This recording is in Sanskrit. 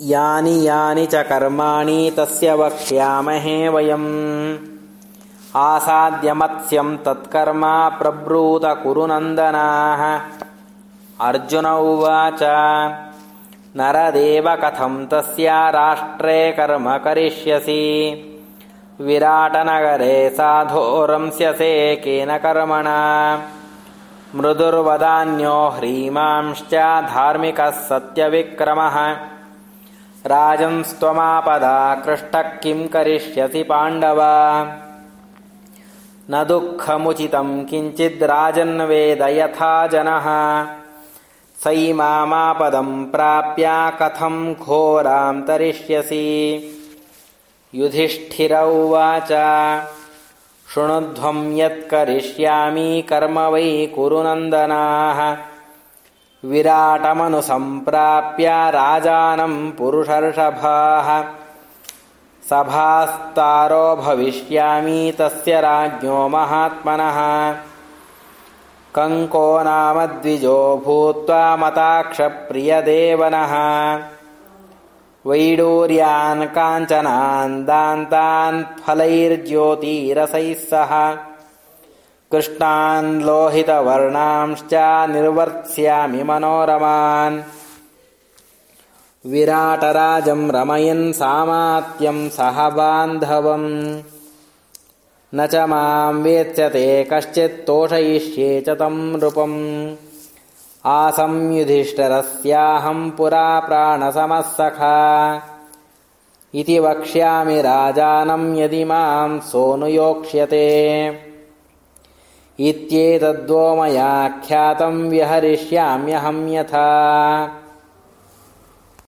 यानि यानि च कर्माणि तस्य वक्ष्यामहे वयम्। आसाद्यमत्स्यम् तत्कर्म प्रब्रूत कुरु नन्दनाः अर्जुन उवाच नरदेव कथम् तस्य राष्ट्रे कर्म करिष्यसि? विराटनगरे साधोरंस्यसे केन कर्मणा? मृदुर्वदान्यो ह्रीमांश्च धार्मिकः सत्यविक्रमः राजन्स्त्वमापदा कृष्टः किम् करिष्यसि पाण्डव। न दुःखमुचितम् किञ्चिद्राजन्वेद यथा जनः। सैमामापदम् प्राप्य कथम् घोराम् तरिष्यसि। युधिष्ठिर उवाच शृणुध्वम् यत्करिष्यामि कर्म वै कुरु नन्दनाः विराटमनुसम्प्राप्य राजानम् पुरुषर्षभाः। सभास्तारो भविष्यामि तस्य राज्ञो महात्मनः। कङ्को नाम द्विजो भूत्वा मताक्षप्रियदेवनः। वैडूर्यान् काञ्चनान् दान्तान् फलैर्ज्योतिरसैः सह कृष्णान् लोहितवर्णांश्च निर्वर्त्स्यामि मनोरमान्। विराटराजम् रमयन् सामात्यम् सह बान्धवम्। न च माम् वेत्स्यते कश्चित्तोषयिष्ये च तम् नृपम्। आसंयुधिष्ठरस्याहम् पुरा प्राणसमः सखा इति वक्ष्यामि राजानम् यदि माम् सोऽनुयोक्ष्यते इत्येतद्वो मया ख्यातम् व्यहरिष्याम्यहम् यथा